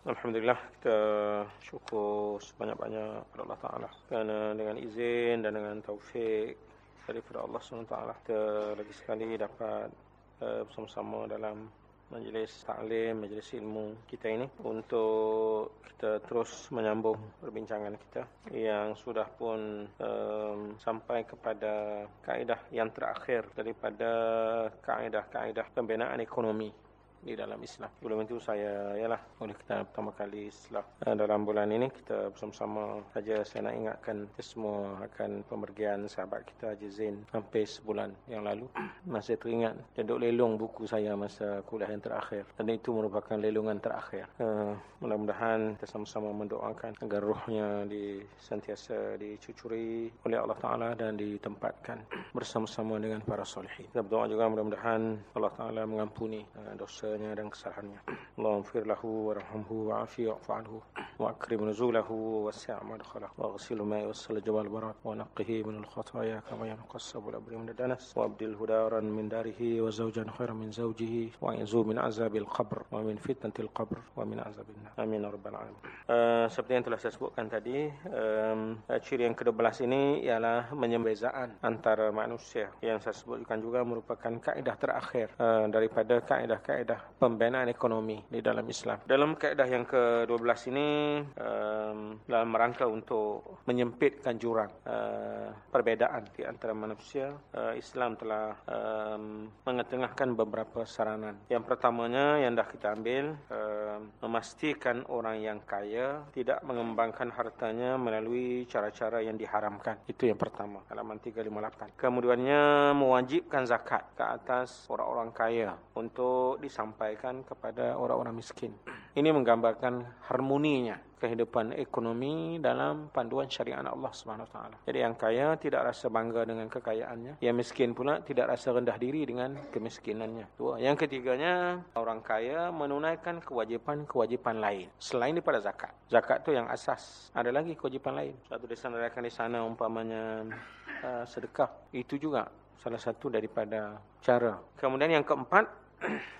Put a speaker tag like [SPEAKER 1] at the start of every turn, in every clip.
[SPEAKER 1] Alhamdulillah kita syukur sebanyak-banyak kepada Allah Ta'ala. Kerana dengan izin dan dengan taufik daripada Allah SWT Kita lagi sekali dapat uh, bersama-sama dalam majlis taklim, majlis ilmu kita ini Untuk kita terus menyambung perbincangan kita Yang sudah pun um, sampai kepada kaedah yang terakhir Daripada kaedah-kaedah pembinaan ekonomi di dalam Islam. Sebelum itu saya ialah oleh kita pertama kali setelah uh, dalam bulan ini kita bersama-sama saja saya nak ingatkan kita semua akan pemergian sahabat kita Haji Zain hampir sebulan yang lalu. Masih teringat duduk lelong buku saya masa kuliah yang terakhir. Dan itu merupakan lelongan terakhir. Uh, mudah-mudahan kita sama-sama mendoakan agar rohnya di sentiasa dicucuri oleh Allah Taala dan ditempatkan bersama-sama dengan para solehin. Kita berdoa juga mudah-mudahan Allah Taala mengampuni uh, dosa dosanya dan kesalahannya. Allahumma fir lahu warhamhu wa'afi wa'fu anhu wa akrim nuzulahu wasi' madkhalahu wa ghsil ma'i wassal jawal barat wa naqqihi min al-khataya kama yanqassab al-abri min ad-danas wa abdil hudaran min darihi wa zawjan khairan min zawjihi wa inzu min azabil qabr wa min fitnatil qabr wa min azabil nar. Amin ya rabbal alamin. Uh, seperti yang telah saya sebutkan tadi, um, ciri yang ke-12 ini ialah menyembezaan antara manusia yang saya sebutkan juga merupakan kaedah terakhir uh, daripada kaedah-kaedah pembinaan ekonomi di dalam Islam. Dalam kaedah yang ke-12 ini um, dalam rangka untuk menyempitkan jurang uh, perbezaan di antara manusia, uh, Islam telah um, mengetengahkan beberapa saranan. Yang pertamanya yang dah kita ambil um, memastikan orang yang kaya tidak mengembangkan hartanya melalui cara-cara yang diharamkan. Itu yang pertama, halaman 358. Kemudiannya mewajibkan zakat ke atas orang-orang kaya untuk disampaikan disampaikan kepada orang-orang miskin. Ini menggambarkan harmoninya kehidupan ekonomi dalam panduan syariat Allah Subhanahu taala. Jadi yang kaya tidak rasa bangga dengan kekayaannya, yang miskin pula tidak rasa rendah diri dengan kemiskinannya. Dua. Yang ketiganya, orang kaya menunaikan kewajipan-kewajipan lain selain daripada zakat. Zakat tu yang asas. Ada lagi kewajipan lain. Satu disandarkan di sana umpamanya uh, sedekah. Itu juga salah satu daripada cara. Kemudian yang keempat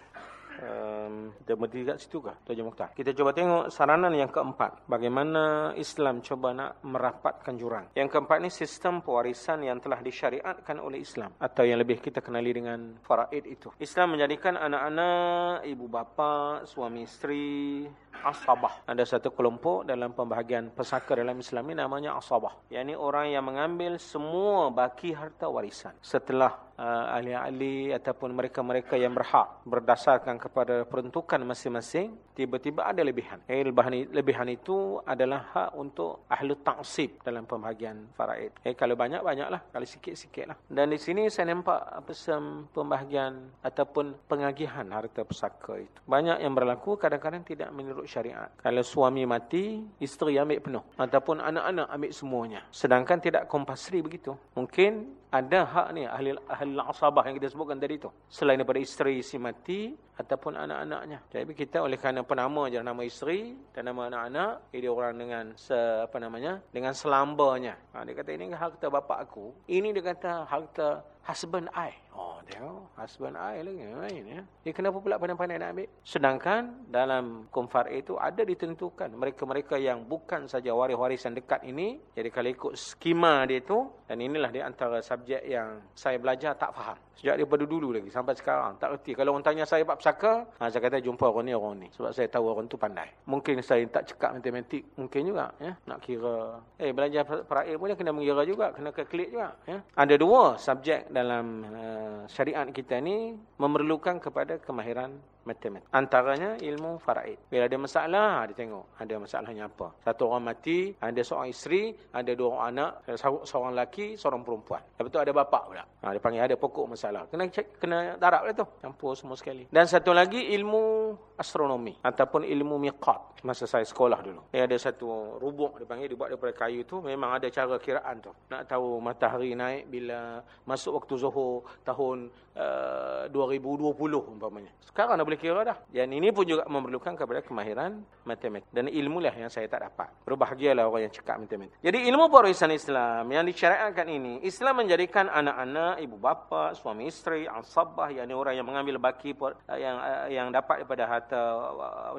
[SPEAKER 1] um, kita berhenti kat situ kah Tuan Mukhtar? Kita coba tengok saranan yang keempat. Bagaimana Islam coba nak merapatkan jurang? Yang keempat ni sistem pewarisan yang telah disyariatkan oleh Islam atau yang lebih kita kenali dengan faraid itu. Islam menjadikan anak-anak ibu bapa suami isteri asabah. Ada satu kelompok dalam pembahagian pesaka dalam Islam ini namanya asabah. Yakni orang yang mengambil semua baki harta warisan. Setelah uh, ahli-ahli ataupun mereka-mereka yang berhak berdasarkan kepada peruntukan masing-masing tiba-tiba ada lebihan. Eh, lebihan, lebihan itu adalah hak untuk ahli ta'sib dalam pembahagian faraid. Eh, kalau banyak banyaklah kalau sikit-sikit lah dan di sini saya nampak apa pembahagian ataupun pengagihan harta pesaka itu. Banyak yang berlaku kadang-kadang tidak menurut syariat. Kalau suami mati isteri ambil penuh. Ataupun anak-anak ambil semuanya. Sedangkan tidak kompulsori begitu. Mungkin ada hak ni ahli ahli asabah yang kita sebutkan tadi tu. Selain daripada isteri si mati ataupun anak-anaknya. Jadi kita oleh kerana penama je nama isteri dan nama anak-anak dia orang dengan se, apa namanya dengan selambanya. Ha, dia kata ini harta bapa aku. Ini dia kata harta husband I. Oh tengok husband I lagi. Main ya dia. Kenapa pula pandai-pandai nak ambil? Sedangkan dalam kumfar itu ada ditentukan mereka-mereka yang bukan saja waris-warisan dekat ini jadi kalau ikut skema dia tu dan inilah di antara subjek yang saya belajar tak faham. Sejak daripada dulu lagi sampai sekarang tak reti. Kalau orang tanya saya bab pusaka, ha, saya kata jumpa orang ni orang ni sebab saya tahu orang tu pandai. Mungkin saya tak cekap matematik, mungkin juga ya nak kira. Eh belajar parail pun kena mengira juga, kena kalkulate juga ya. Ada dua subjek dalam uh, syariat kita ni memerlukan kepada kemahiran matematik. Antaranya ilmu faraid. Bila ada masalah, dia tengok ada masalahnya apa. Satu orang mati, ada seorang isteri, ada dua orang anak, seorang lelaki, seorang perempuan. Lepas tu ada bapa pula. Ha, dia panggil ada pokok masalah. Kena cek, kena darab lah tu. Campur semua sekali. Dan satu lagi ilmu astronomi ataupun ilmu miqat masa saya sekolah dulu. Dia ada satu rubuk dia panggil dibuat daripada kayu tu memang ada cara kiraan tu. Nak tahu matahari naik bila masuk waktu Zuhur tahun uh, 2020 umpamanya. Sekarang dah boleh kira dah. Dan ini pun juga memerlukan kepada kemahiran matematik. Dan ilmu lah yang saya tak dapat. Berbahagialah orang yang cakap matematik. Jadi ilmu perisan Islam yang disyariatkan ini, Islam menjadikan anak-anak, ibu bapa, suami isteri, ansabah, yang ini orang yang mengambil baki yang yang dapat daripada harta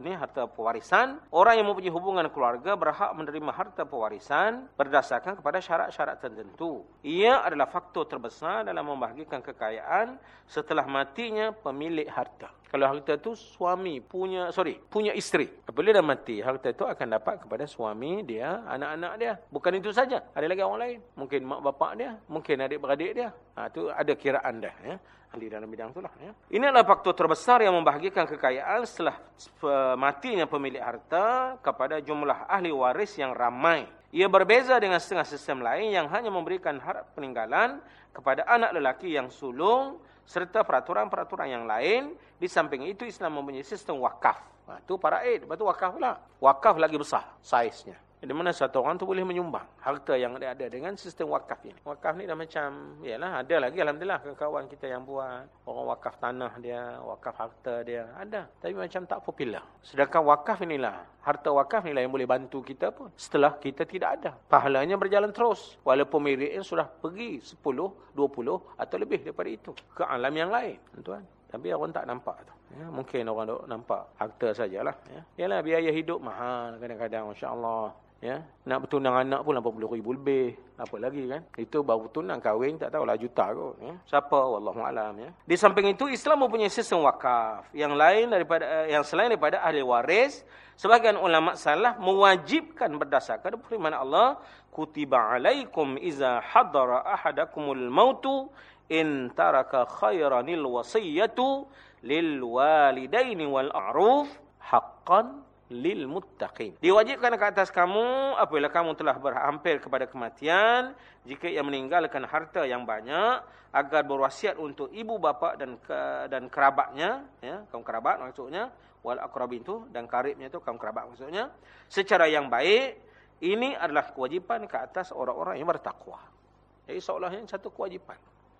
[SPEAKER 1] ini harta pewarisan. Orang yang mempunyai hubungan keluarga berhak menerima harta pewarisan berdasarkan kepada syarat-syarat tertentu. Ia adalah faktor terbesar dalam membahagikan kekayaan setelah matinya pemilik harta. Kalau harta itu suami punya, sorry, punya isteri. Apabila dah mati, harta itu akan dapat kepada suami dia, anak-anak dia. Bukan itu saja. Ada lagi orang lain. Mungkin mak bapak dia. Mungkin adik-beradik dia. Ha, itu ada kiraan dah. Ya. Ahli dalam bidang itulah. Ya. Ini adalah faktor terbesar yang membahagikan kekayaan setelah matinya pemilik harta kepada jumlah ahli waris yang ramai. Ia berbeza dengan setengah sistem lain yang hanya memberikan harap peninggalan kepada anak lelaki yang sulung serta peraturan-peraturan yang lain. Di samping itu Islam mempunyai sistem wakaf. Ha, itu para aid. Lepas itu wakaf pula. Wakaf lagi besar saiznya. Di mana satu orang tu boleh menyumbang harta yang ada, ada dengan sistem wakaf ini. Wakaf ni dah macam, yalah ada lagi Alhamdulillah kawan kita yang buat. Orang wakaf tanah dia, wakaf harta dia, ada. Tapi macam tak popular. Sedangkan wakaf inilah, harta wakaf inilah yang boleh bantu kita pun. Setelah kita tidak ada. Pahalanya berjalan terus. Walaupun miliknya sudah pergi 10, 20 atau lebih daripada itu. Ke alam yang lain. Tuan. Tapi orang tak nampak tu. Ya, mungkin orang nampak harta sajalah. Ya. Yalah biaya hidup mahal kadang-kadang. Masya Allah. Ya, nak bertunang anak pun 80 ribu lebih. Apa lagi kan? Itu baru tunang kahwin tak tahulah juta kot. Ya. Siapa? Wallahualam. Ya. Di samping itu, Islam mempunyai sistem wakaf. Yang lain daripada yang selain daripada ahli waris. Sebagian ulama salah mewajibkan berdasarkan firman Allah. Kutiba alaikum iza hadara ahadakumul mautu in taraka khairanil wasiyatu lil walidaini wal a'ruf haqqan lil muttaqin. Diwajibkan ke atas kamu apabila kamu telah berhampir kepada kematian jika ia meninggalkan harta yang banyak agar berwasiat untuk ibu bapa dan ke, dan kerabatnya ya kaum kerabat maksudnya wal aqrabin tu dan karibnya tu kaum kerabat maksudnya secara yang baik ini adalah kewajipan ke atas orang-orang yang bertakwa. Jadi seolah ini satu kewajipan.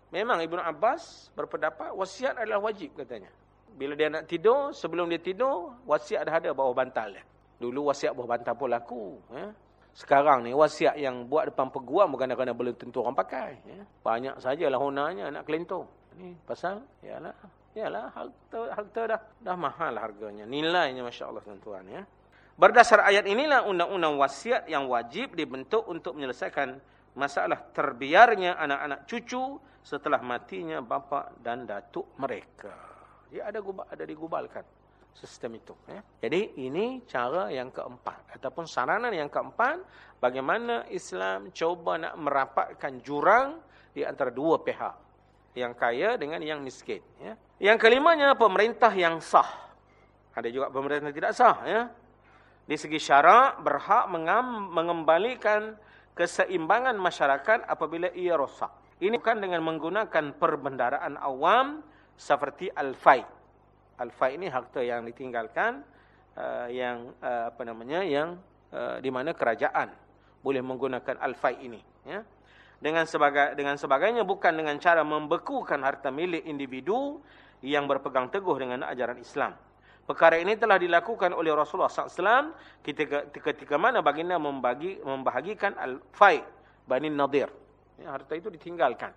[SPEAKER 1] Memang Ibnu Abbas berpendapat wasiat adalah wajib katanya. Bila dia nak tidur, sebelum dia tidur, wasiat dah ada bawah bantal dia. Dulu wasiat bawah bantal pun laku. Ya. Sekarang ni wasiat yang buat depan peguam bukan kerana belum tentu orang pakai. Ya. Banyak sajalah honanya nak kelentor. Ni pasal, yalah, yalah harta, harta dah, dah mahal harganya. Nilainya Masya Allah tuan-tuan. Ya. Berdasar ayat inilah undang-undang wasiat yang wajib dibentuk untuk menyelesaikan masalah terbiarnya anak-anak cucu setelah matinya bapa dan datuk mereka. Dia ada gubal, ada digubalkan sistem itu. Ya. Jadi ini cara yang keempat. Ataupun saranan yang keempat. Bagaimana Islam coba nak merapatkan jurang di antara dua pihak. Yang kaya dengan yang miskin. Ya. Yang kelimanya pemerintah yang sah. Ada juga pemerintah yang tidak sah. Ya. Di segi syarak berhak mengembalikan keseimbangan masyarakat apabila ia rosak. Ini bukan dengan menggunakan perbendaraan awam seperti al-fai. Al-fai ini harta yang ditinggalkan uh, yang uh, apa namanya yang uh, di mana kerajaan boleh menggunakan al-fai ini ya. Dengan sebagai dengan sebagainya bukan dengan cara membekukan harta milik individu yang berpegang teguh dengan ajaran Islam. Perkara ini telah dilakukan oleh Rasulullah SAW ketika, ketika mana baginda membagi, membahagikan Al-Fai Bani Nadir. Ya, harta itu ditinggalkan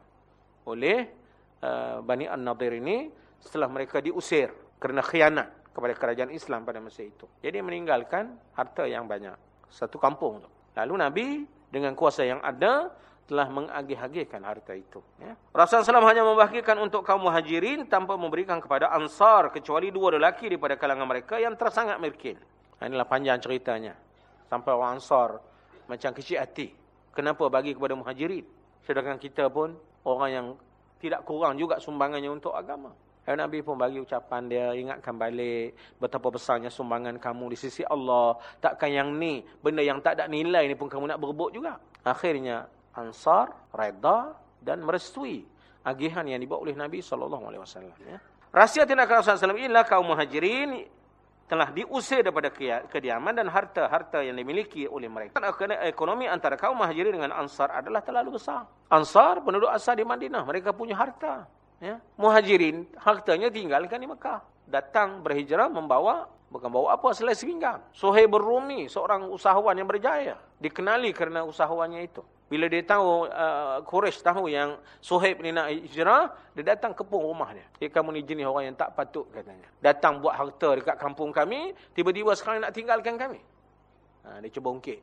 [SPEAKER 1] oleh Uh, Bani An-Nadir ini setelah mereka diusir kerana khianat kepada kerajaan Islam pada masa itu. Jadi meninggalkan harta yang banyak. Satu kampung tu. Lalu Nabi dengan kuasa yang ada telah mengagih-agihkan harta itu. Ya. Rasulullah SAW hanya membahagikan untuk kaum muhajirin tanpa memberikan kepada ansar kecuali dua lelaki daripada kalangan mereka yang tersangat miskin. Inilah panjang ceritanya. Sampai orang ansar macam kecil hati. Kenapa bagi kepada muhajirin? Sedangkan kita pun orang yang tidak kurang juga sumbangannya untuk agama. Dan Nabi pun bagi ucapan dia, ingatkan balik betapa besarnya sumbangan kamu di sisi Allah. Takkan yang ni, benda yang tak ada nilai ni pun kamu nak berebut juga. Akhirnya, Ansar, Reda dan merestui agihan yang dibawa oleh Nabi SAW. Ya. Rahsia tindakan Rasulullah SAW inilah kaum muhajirin telah diusir daripada kediaman dan harta-harta yang dimiliki oleh mereka. Ekonomi antara kaum Muhajirin dengan Ansar adalah terlalu besar. Ansar penduduk asal di Madinah, mereka punya harta. Ya. Muhajirin hartanya tinggalkan di Mekah. datang berhijrah membawa bukan bawa apa selai sepinggang. Suhaib Rumi, seorang usahawan yang berjaya, dikenali kerana usahawannya itu. Bila dia tahu uh, Quraisy tahu yang Suhaib ni nak hijrah, dia datang kepung rumahnya. Dia kamu ni jenis orang yang tak patut katanya. Datang buat harta dekat kampung kami, tiba-tiba sekarang nak tinggalkan kami. Ha, dia cuba ungkit.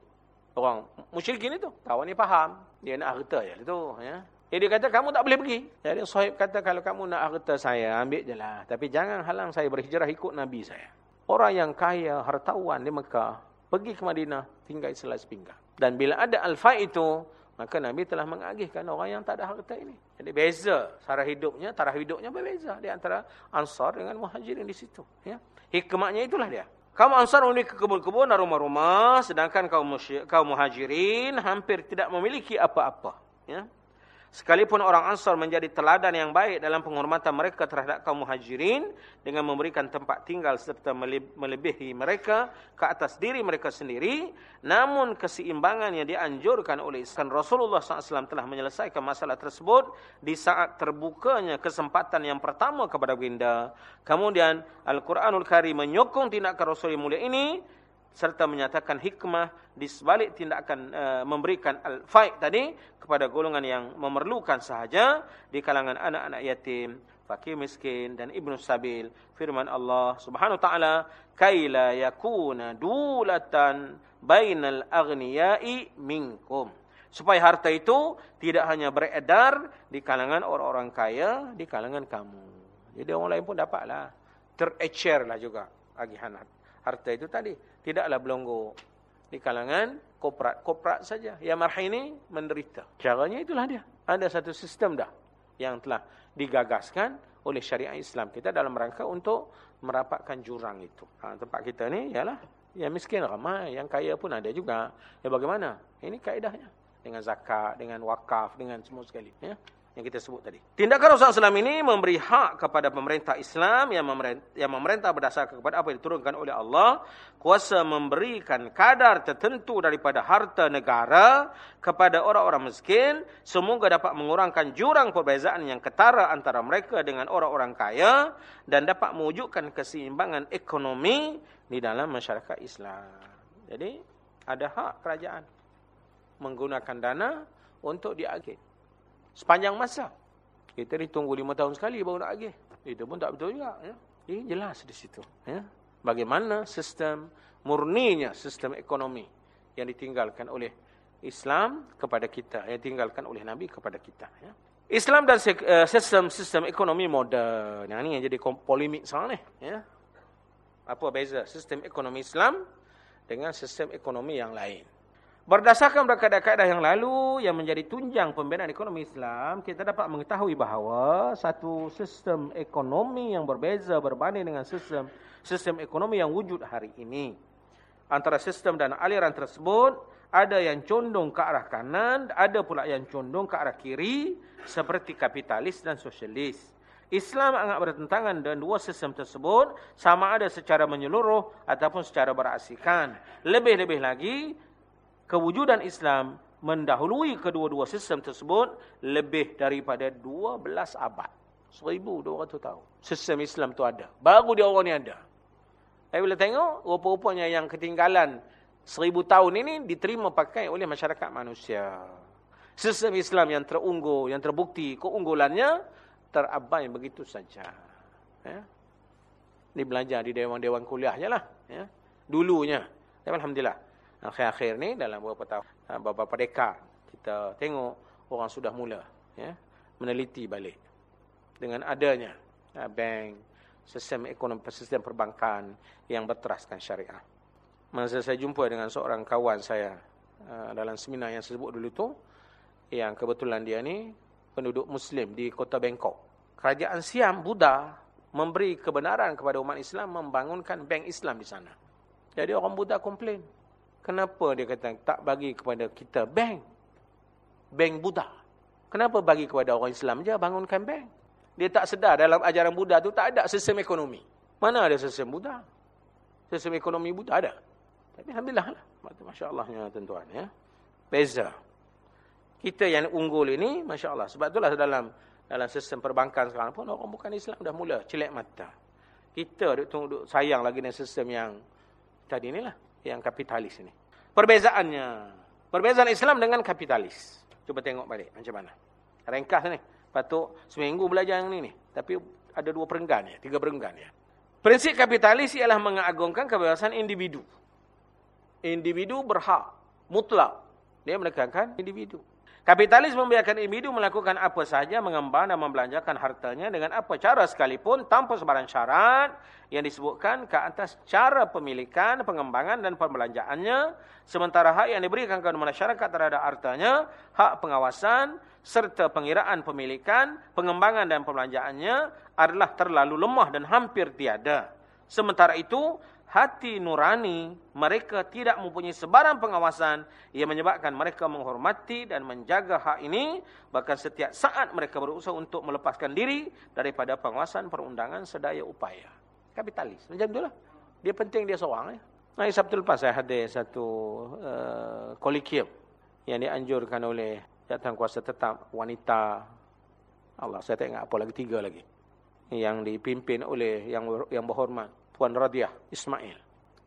[SPEAKER 1] Orang musyrikin itu, kawan ni faham, dia nak harta je itu, ya. Jadi dia kata kamu tak boleh pergi. Jadi Suhaib kata kalau kamu nak harta saya, ambil je lah. Tapi jangan halang saya berhijrah ikut Nabi saya. Orang yang kaya, hartawan di Mekah, pergi ke Madinah, tinggal selas pinggang. Dan bila ada alfa itu, maka Nabi telah mengagihkan orang yang tak ada harta ini. Jadi beza cara hidupnya, taraf hidupnya berbeza di antara Ansar dengan Muhajirin di situ. Ya. Hikmahnya itulah dia. Kaum Ansar memiliki kebun-kebun dan rumah-rumah, sedangkan kaum, kaum Muhajirin hampir tidak memiliki apa-apa. Ya. Sekalipun orang Ansar menjadi teladan yang baik dalam penghormatan mereka terhadap kaum muhajirin dengan memberikan tempat tinggal serta melebihi mereka ke atas diri mereka sendiri. Namun keseimbangan yang dianjurkan oleh Islam Rasulullah SAW telah menyelesaikan masalah tersebut di saat terbukanya kesempatan yang pertama kepada Winda. Kemudian Al-Quranul Karim menyokong tindakan Rasulullah mulia ini serta menyatakan hikmah di sebalik tindakan uh, memberikan al-faid tadi kepada golongan yang memerlukan sahaja di kalangan anak-anak yatim, fakir miskin dan ibnu sabil. Firman Allah Subhanahu wa taala, "Kaila yakuna dulatan bainal aghniyai minkum." Supaya harta itu tidak hanya beredar di kalangan orang-orang kaya, di kalangan kamu. Jadi orang lain pun dapatlah. Terecerlah juga agihan harta itu tadi tidaklah belonggo di kalangan koprat-koprat saja. Yang marhi ini menderita. Caranya itulah dia. Ada satu sistem dah yang telah digagaskan oleh syariat Islam kita dalam rangka untuk merapatkan jurang itu. Ha, tempat kita ni ialah yang miskin ramai, yang kaya pun ada juga. Ya bagaimana? Ini kaedahnya. Dengan zakat, dengan wakaf, dengan semua sekali. Ya yang kita sebut tadi. Tindakan Rasulullah SAW ini memberi hak kepada pemerintah Islam yang memerintah, yang memerintah berdasarkan kepada apa yang diturunkan oleh Allah, kuasa memberikan kadar tertentu daripada harta negara kepada orang-orang miskin, semoga dapat mengurangkan jurang perbezaan yang ketara antara mereka dengan orang-orang kaya dan dapat mewujudkan keseimbangan ekonomi di dalam masyarakat Islam. Jadi, ada hak kerajaan menggunakan dana untuk diagih sepanjang masa. Kita ni tunggu lima tahun sekali baru nak agih. Itu pun tak betul juga. Ya. Ini jelas di situ. Ya. Bagaimana sistem murninya sistem ekonomi yang ditinggalkan oleh Islam kepada kita. Yang ditinggalkan oleh Nabi kepada kita. Ya. Islam dan sistem-sistem eh, ekonomi moden. Yang ini yang jadi polemik sekarang ni. Ya. Apa beza sistem ekonomi Islam dengan sistem ekonomi yang lain. Berdasarkan kaedah-kaedah yang lalu yang menjadi tunjang pembinaan ekonomi Islam, kita dapat mengetahui bahawa satu sistem ekonomi yang berbeza berbanding dengan sistem sistem ekonomi yang wujud hari ini. Antara sistem dan aliran tersebut, ada yang condong ke arah kanan, ada pula yang condong ke arah kiri, seperti kapitalis dan sosialis. Islam agak bertentangan dengan dua sistem tersebut, sama ada secara menyeluruh ataupun secara berasikan. Lebih-lebih lagi, kewujudan Islam mendahului kedua-dua sistem tersebut lebih daripada 12 abad. 1200 tahun. Sistem Islam tu ada. Baru dia orang ni ada. Saya boleh tengok, rupa-rupanya yang ketinggalan 1000 tahun ini diterima pakai oleh masyarakat manusia. Sistem Islam yang terunggul, yang terbukti keunggulannya, terabai begitu saja. Ya. Ini belajar di dewan-dewan kuliah je lah. Ya. Dulunya. Ya, Alhamdulillah akhir-akhir ni dalam beberapa tahun ha, beberapa dekad kita tengok orang sudah mula ya meneliti balik dengan adanya ha, bank sistem ekonomi sistem perbankan yang berteraskan syariah. Masa saya jumpa dengan seorang kawan saya ha, dalam seminar yang saya sebut dulu tu yang kebetulan dia ni penduduk muslim di kota Bangkok. Kerajaan Siam Buddha memberi kebenaran kepada umat Islam membangunkan bank Islam di sana. Jadi orang Buddha komplain, Kenapa dia kata tak bagi kepada kita bank? Bank Buddha. Kenapa bagi kepada orang Islam je bangunkan bank? Dia tak sedar dalam ajaran Buddha tu tak ada sistem ekonomi. Mana ada sistem Buddha? Sistem ekonomi Buddha ada. Tapi Alhamdulillah lah. Masya Allahnya tuan-tuan. Ya. Beza. Kita yang unggul ini, Masya Allah. Sebab itulah dalam dalam sistem perbankan sekarang pun, orang bukan Islam dah mula celek mata. Kita duk, duk, duk sayang lagi dengan sistem yang tadi inilah. Yang kapitalis ini. Perbezaannya. Perbezaan Islam dengan kapitalis. Cuba tengok balik macam mana. Ringkas ni. Patut seminggu belajar yang ni ni. Tapi ada dua perenggan ya. Tiga perenggan ya. Prinsip kapitalis ialah mengagungkan kebebasan individu. Individu berhak. Mutlak. Dia menekankan individu. Kapitalis membiarkan individu melakukan apa saja, mengembang dan membelanjakan hartanya dengan apa cara sekalipun tanpa sebarang syarat yang disebutkan ke atas cara pemilikan, pengembangan dan pembelanjaannya. Sementara hak yang diberikan kepada masyarakat terhadap hartanya, hak pengawasan serta pengiraan pemilikan, pengembangan dan pembelanjaannya adalah terlalu lemah dan hampir tiada. Sementara itu, hati nurani mereka tidak mempunyai sebarang pengawasan. Yang menyebabkan mereka menghormati dan menjaga hak ini. Bahkan setiap saat mereka berusaha untuk melepaskan diri daripada pengawasan perundangan sedaya upaya. Kapitalis. Macam itulah dia penting dia seorang ya. Hari Sabtu lepas saya hadir satu uh, kolikium yang dianjurkan oleh jatuhan kuasa tetap wanita. Allah saya tak ingat apa lagi tiga lagi yang dipimpin oleh yang yang berhormat Puan Radiah Ismail.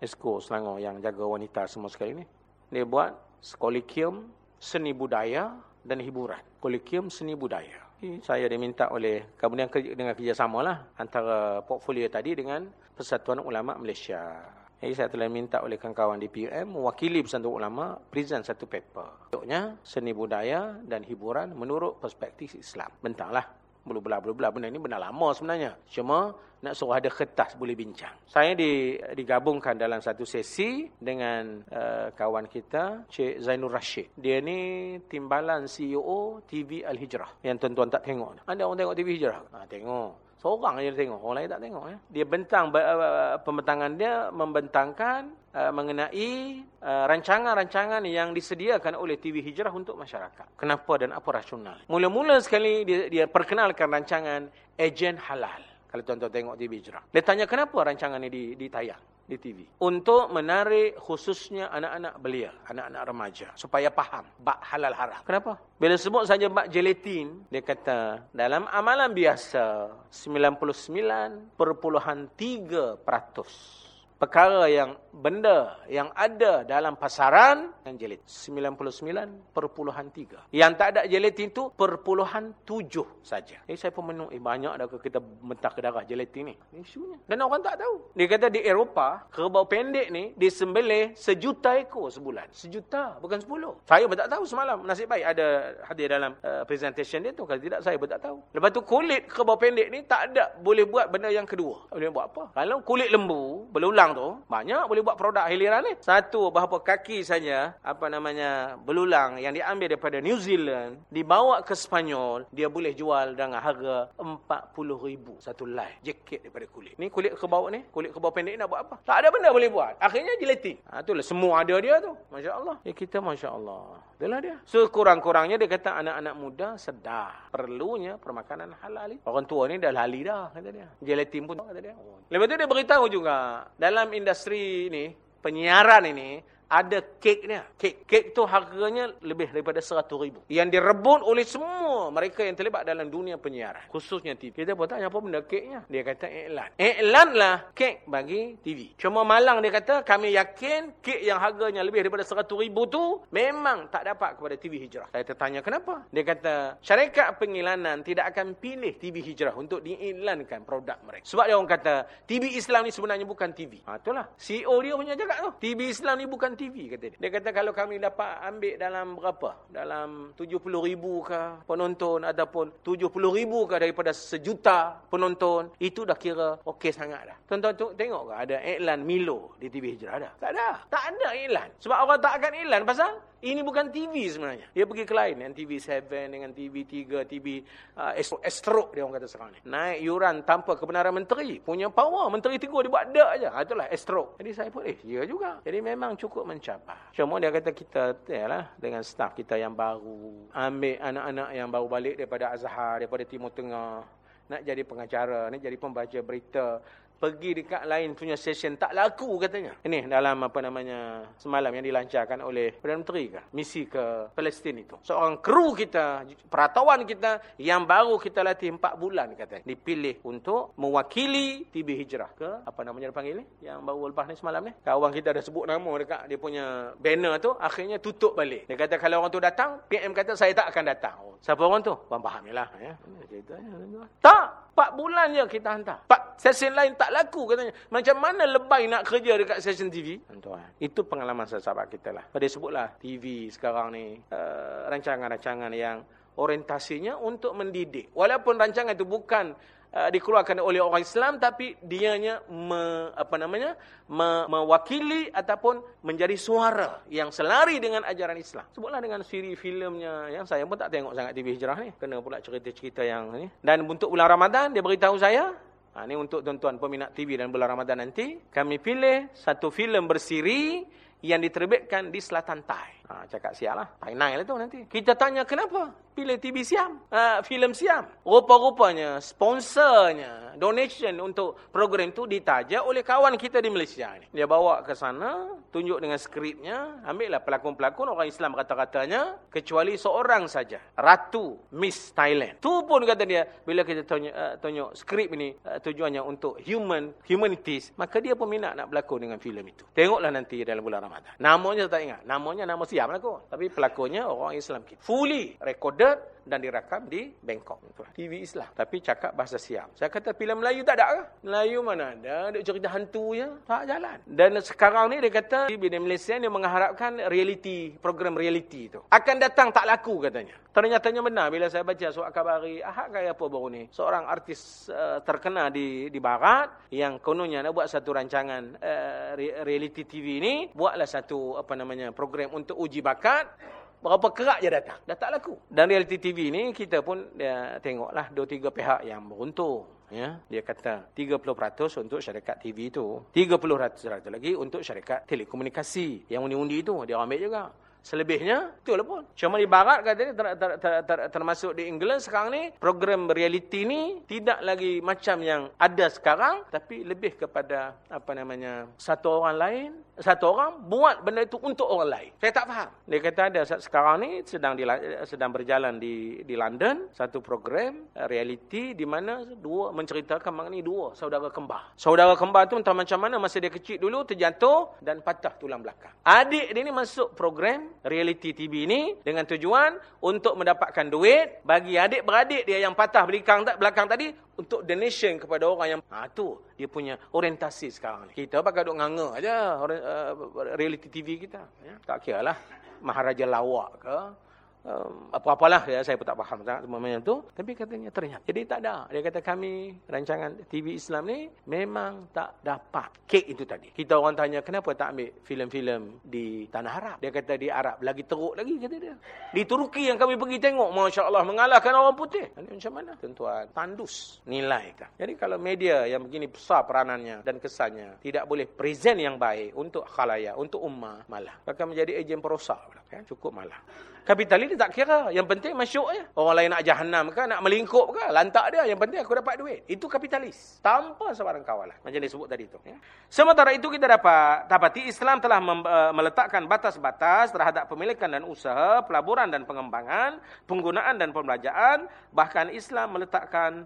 [SPEAKER 1] Esko Selangor yang jaga wanita semua sekali ni. Dia buat kolikium seni budaya dan hiburan. Kolikium seni budaya. Saya diminta oleh kemudian dengan kerjasama lah antara portfolio tadi dengan Persatuan Ulama Malaysia. Jadi saya telah minta oleh kawan-kawan di PUM mewakili Persatuan Ulama present satu paper. Untuknya seni budaya dan hiburan menurut perspektif Islam. Bentanglah Bela-bela-bela benda ni benda lama sebenarnya. Cuma nak suruh ada kertas boleh bincang. Saya di, digabungkan dalam satu sesi dengan uh, kawan kita, Cik Zainul Rashid. Dia ni timbalan CEO TV Al-Hijrah. Yang tuan-tuan tak tengok. Anda orang tengok TV Hijrah? Ha, tengok. Seorang je tengok, orang lain tak tengok. Ya. Dia bentang, uh, pembentangan dia membentangkan uh, mengenai rancangan-rancangan uh, yang disediakan oleh TV Hijrah untuk masyarakat. Kenapa dan apa rasional. Mula-mula sekali dia, dia perkenalkan rancangan Ejen Halal. Kalau tuan-tuan tengok TV Hijrah. Dia tanya kenapa rancangan ini ditayang di TV. Untuk menarik khususnya anak-anak belia, anak-anak remaja. Supaya faham bak halal haram. Kenapa? Bila sebut saja bak gelatin, dia kata dalam amalan biasa 99.3% perkara yang benda yang ada dalam pasaran yang jelit. 99.3 yang tak ada gelatin tu perpuluhan 7 saja. Eh saya pun menung eh banyak dah kita mentah ke darah gelatin ni isunya dan orang tak tahu. Dia kata di Eropah kerbau pendek ni disembelih sejuta ekor sebulan. Sejuta bukan sepuluh. Saya pun tak tahu semalam. Nasib baik ada hadir dalam uh, presentation dia tu. Kalau tidak saya pun tak tahu. Lepas tu kulit kerbau pendek ni tak ada. Boleh buat benda yang kedua. Boleh buat apa? Kalau kulit lembu berulang tu banyak boleh buat produk hiliran ni. Satu berapa kaki saja apa namanya belulang yang diambil daripada New Zealand dibawa ke Spanyol dia boleh jual dengan harga 40,000 satu lai jaket daripada kulit. Ni kulit kerbau ni, kulit kerbau pendek nak buat apa? Tak ada benda boleh buat. Akhirnya jelatin. Ha itulah semua ada dia tu. Masya-Allah. Ya kita masya-Allah. Itulah dia. Sekurang-kurangnya dia kata anak-anak muda sedar perlunya permakanan halal. Orang tua ni dah lali dah kata dia. Jelatin pun kata dia. Oh. Lepas tu dia beritahu juga dalam industri ini, penyiaran ini, ada kek dia. Kek kek tu harganya lebih daripada 100 ribu. Yang direbut oleh semua mereka yang terlibat dalam dunia penyiaran. Khususnya TV. Kita pun tanya apa benda keknya. Dia kata iklan. Iklan lah kek bagi TV. Cuma malang dia kata kami yakin kek yang harganya lebih daripada 100 ribu tu memang tak dapat kepada TV Hijrah. Saya tertanya kenapa? Dia kata syarikat pengiklanan tidak akan pilih TV Hijrah untuk diiklankan produk mereka. Sebab dia orang kata TV Islam ni sebenarnya bukan TV. Ha, itulah. CEO dia punya cakap tu. TV Islam ni bukan TV. Kata dia. Dia kata kalau kami dapat ambil dalam berapa? Dalam 70 ribu ke penonton ataupun 70 ribu ke daripada sejuta penonton. Itu dah kira okey sangat dah. Tonton tengok ke ada iklan Milo di TV Hijrah ada? Tak ada. Tak ada iklan. Sebab orang tak akan iklan pasal ini bukan TV sebenarnya. Dia pergi ke lain. Dengan TV 7, dengan TV 3, TV uh, Astro dia orang kata sekarang ni. Naik yuran tanpa kebenaran menteri. Punya power. Menteri tegur dia buat dak je. Ha, itulah Astro. Jadi saya pun eh, ya juga. Jadi memang cukup mencapai. Cuma dia kata kita lah dengan staff kita yang baru. Ambil anak-anak yang baru balik daripada Azhar, daripada Timur Tengah. Nak jadi pengacara, nak jadi pembaca berita pergi dekat lain punya session tak laku katanya. Ini dalam apa namanya semalam yang dilancarkan oleh Perdana Menteri ke misi ke Palestin itu. Seorang kru kita, peratawan kita yang baru kita latih 4 bulan katanya dipilih untuk mewakili TV Hijrah ke apa namanya dia panggil ni yang baru lepas ni semalam ni. Kawan kita ada sebut nama dekat dia punya banner tu akhirnya tutup balik. Dia kata kalau orang tu datang, PM kata saya tak akan datang. Oh, siapa orang tu? Faham faham lah ya. Tak, 4 bulan je kita hantar. 4 session lain tak laku katanya. Macam mana lebay nak kerja dekat session TV? Tuan, itu pengalaman sahabat kita lah. Pada sebutlah TV sekarang ni uh, rancangan-rancangan uh, yang orientasinya untuk mendidik. Walaupun rancangan itu bukan uh, dikeluarkan oleh orang Islam tapi dianya me, apa namanya me, mewakili ataupun menjadi suara yang selari dengan ajaran Islam. Sebutlah dengan siri filmnya yang saya pun tak tengok sangat TV Hijrah ni. Kena pula cerita-cerita yang ni. Dan untuk bulan Ramadan dia beritahu saya Ha, ini untuk tuan-tuan peminat TV dan bulan Ramadan nanti. Kami pilih satu filem bersiri yang diterbitkan di Selatan Thai. Ha, cakap siap lah. Thai Nile tu nanti. Kita tanya kenapa? pilih TV Siam, uh, filem Siam. Rupa-rupanya sponsornya, donation untuk program tu ditaja oleh kawan kita di Malaysia ni. Dia bawa ke sana, tunjuk dengan skripnya, ambillah pelakon-pelakon orang Islam kata-katanya, kecuali seorang saja, Ratu Miss Thailand. Tu pun kata dia, bila kita tunjuk, uh, tunjuk skrip ini uh, tujuannya untuk human humanities, maka dia pun minat nak berlakon dengan filem itu. Tengoklah nanti dalam bulan Ramadan. Namanya tak ingat. Namanya nama Siam lah kot. Tapi pelakonnya orang Islam kita. Fully recorded dan direkam di Bangkok. TV Islam. Tapi cakap bahasa Siam. Saya kata filem Melayu tak ada ke? Melayu mana ada? Ada cerita hantu je. Tak jalan. Dan sekarang ni dia kata, di Malaysia dia mengharapkan reality, program reality tu. Akan datang tak laku katanya. Ternyatanya benar bila saya baca surat khabari Ahad kaya apa baru ni. Seorang artis uh, terkenal di di barat yang kononnya nak buat satu rancangan uh, reality TV ni, buatlah satu apa namanya program untuk uji bakat berapa kerak je datang. Dah tak laku. Dan reality TV ni kita pun dia tengoklah dua tiga pihak yang beruntung. Ya, dia kata 30% untuk syarikat TV itu. 30% lagi untuk syarikat telekomunikasi. Yang undi-undi itu dia ambil juga. Selebihnya, betul lah pun. Cuma di barat katanya, ter, ter, ter, ter, termasuk di England sekarang ni, program reality ni tidak lagi macam yang ada sekarang, tapi lebih kepada, apa namanya, satu orang lain, satu orang buat benda itu untuk orang lain. Saya tak faham. Dia kata ada sekarang ni sedang di, sedang berjalan di di London, satu program eh, reality di mana dua menceritakan mengenai dua saudara kembar. Saudara kembar tu entah macam mana masa dia kecil dulu terjatuh dan patah tulang belakang. Adik dia ni masuk program reality TV ni dengan tujuan untuk mendapatkan duit bagi adik-beradik dia yang patah belakang belakang tadi untuk donation kepada orang yang ha tu dia punya orientasi sekarang ni. Kita pakai duk nganga aja uh, reality TV kita ya. Tak kiralah Maharaja Lawak ke apa-apalah ya saya pun tak faham sangat semuanya tu. Tapi katanya ternyata jadi tak ada. Dia kata kami rancangan TV Islam ni memang tak dapat. Kek itu tadi. Kita orang tanya kenapa tak ambil filem-filem di tanah Arab? Dia kata di Arab lagi teruk lagi kata dia. Di Turki yang kami pergi tengok masya-Allah mengalahkan orang putih. Ini macam mana? Tuan-tuan tandus nilai kan jadi kalau media yang begini besar peranannya dan kesannya tidak boleh present yang baik untuk khalayak untuk ummah malah. Akan menjadi ejen perosak kan cukup malah Kapitalis dia tak kira. Yang penting masuk je. Orang lain nak jahanam ke, nak melingkup ke, lantak dia. Yang penting aku dapat duit. Itu kapitalis. Tanpa sebarang kawalan. Macam dia sebut tadi tu. Ya. Sementara itu kita dapat dapati Islam telah eh, meletakkan batas-batas terhadap pemilikan dan usaha, pelaburan dan pengembangan, penggunaan dan pembelajaran. Bahkan Islam meletakkan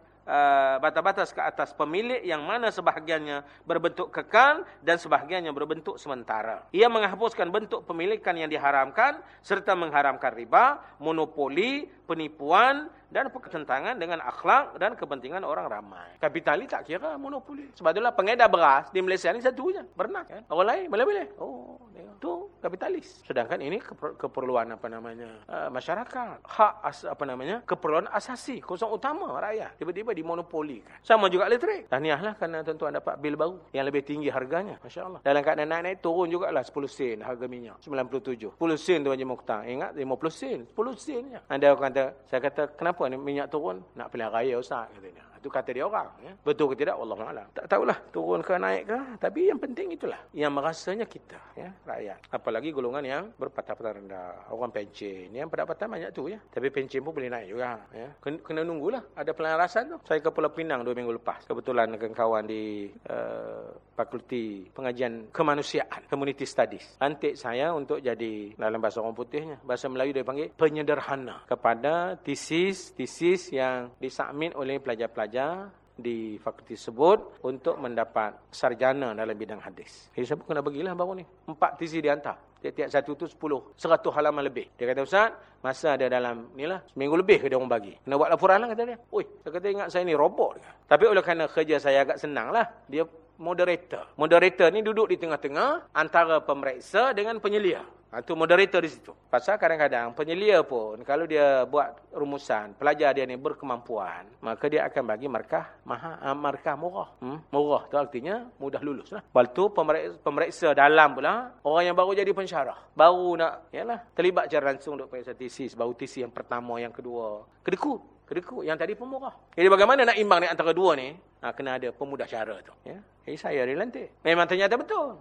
[SPEAKER 1] batas-batas ke atas pemilik yang mana sebahagiannya berbentuk kekal dan sebahagiannya berbentuk sementara. Ia menghapuskan bentuk pemilikan yang diharamkan serta mengharamkan riba, monopoli, penipuan dan pertentangan dengan akhlak dan kepentingan orang ramai. Kapitalis tak kira monopoli. Sebab itulah pengedar beras di Malaysia ni satu je. Pernah kan? Orang lain boleh-boleh. Oh, tu kapitalis. Sedangkan ini keperluan apa namanya? Uh, masyarakat. Hak as, apa namanya? Keperluan asasi, konsum utama rakyat. Tiba-tiba dimonopolikan. Sama juga elektrik. Tahniahlah kerana tuan-tuan dapat bil baru yang lebih tinggi harganya. Masya-Allah. Dalam keadaan naik-naik turun jugalah 10 sen harga minyak. 97. 10 sen tu Haji Mukhtar. Ingat 50 sen. 10 sen je. Anda kata, saya kata, kenapa ni minyak turun? Nak pilihan raya Ustaz katanya. Itu kata dia orang. Ya. Betul ke tidak? Allah Alam. Tak tahulah turun ke naik ke. Tapi yang penting itulah. Yang merasanya kita. Ya, rakyat. Apalagi golongan yang berpatah-patah rendah. Orang pencen. Yang pendapatan banyak tu ya. Tapi pencen pun boleh naik juga. Ya. Kena, kena nunggulah. Ada pelarasan tu. Saya ke Pulau Pinang dua minggu lepas. Kebetulan dengan kawan di uh, Fakulti Pengajian Kemanusiaan. Community Studies. Lantik saya untuk jadi dalam bahasa orang putihnya. Bahasa Melayu dia panggil penyederhana. Kepada tesis-tesis yang disubmit oleh pelajar-pelajar di fakulti tersebut untuk mendapat sarjana dalam bidang hadis. Jadi pun kena bagilah baru ni. Empat tesis dihantar. Tiap-tiap satu tu sepuluh. Seratus halaman lebih. Dia kata, Ustaz, masa ada dalam ni lah. Seminggu lebih ke dia orang bagi. Kena buat laporan lah kata dia. Ui, dia kata ingat saya ni robot. Tapi oleh kerana kerja saya agak senang lah. Dia moderator. Moderator ni duduk di tengah-tengah antara pemeriksa dengan penyelia. Itu ha, moderator di situ. Pasal kadang-kadang penyelia pun kalau dia buat rumusan, pelajar dia ni berkemampuan, maka dia akan bagi markah maha, uh, markah murah. Hmm? Murah tu artinya mudah lulus lah. Lepas tu pemeriksa, pemeriksa dalam pula, orang yang baru jadi pensyarah. Baru nak, yalah, terlibat cara langsung untuk periksa tesis. Baru tesis yang pertama, yang kedua. Kedekut. Kedekut. Yang tadi pemurah. Jadi bagaimana nak imbang ni antara dua ni? Ha, kena ada pemudah cara tu. Ya? Eh saya dilantik. Memang ternyata betul.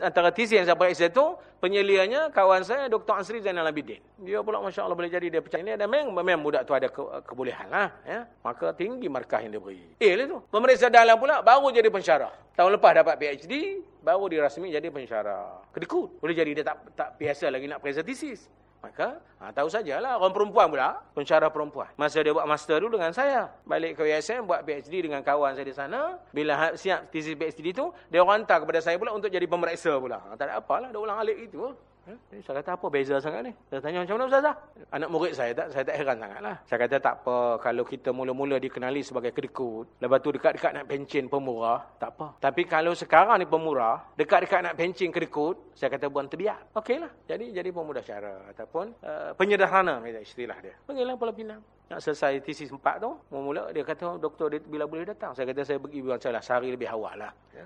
[SPEAKER 1] Antara tisi yang saya periksa tu, penyelianya kawan saya Dr. Ansri Zainal Abidin. Dia pula Masya Allah boleh jadi dia percaya ini. Dan memang, memang budak tu ada ke, kebolehan lah. Ya? Maka tinggi markah yang dia beri. Eh lah tu. Pemeriksa dalam pula baru jadi pensyarah. Tahun lepas dapat PhD, baru dirasmi jadi pensyarah. Kedekut. Boleh jadi dia tak tak biasa lagi nak periksa tesis. Maka ha, tahu sajalah orang perempuan pula, pensyarah perempuan. Masa dia buat master dulu dengan saya. Balik ke USM buat PhD dengan kawan saya di sana. Bila ha, siap tesis PhD itu, dia orang hantar kepada saya pula untuk jadi pemeriksa pula. Ha, tak ada apalah, dia ulang alik itu. Eh, saya kata apa beza sangat ni? Saya tanya macam mana Ustazah? Anak murid saya tak saya tak heran sangatlah. Saya kata tak apa kalau kita mula-mula dikenali sebagai kedekut, lepas tu dekat-dekat nak pencen pemurah, tak apa. Tapi kalau sekarang ni pemurah, dekat-dekat nak pencen kedekut, saya kata buang terbiak. Okeylah. Jadi jadi pemuda cara ataupun uh, penyederhana macam istilah dia. Panggillah Pulau Pinang. Nak selesai tesis empat tu, mula dia kata doktor dia bila boleh datang. Saya kata saya pergi lah, sehari lebih awal lah. Ya.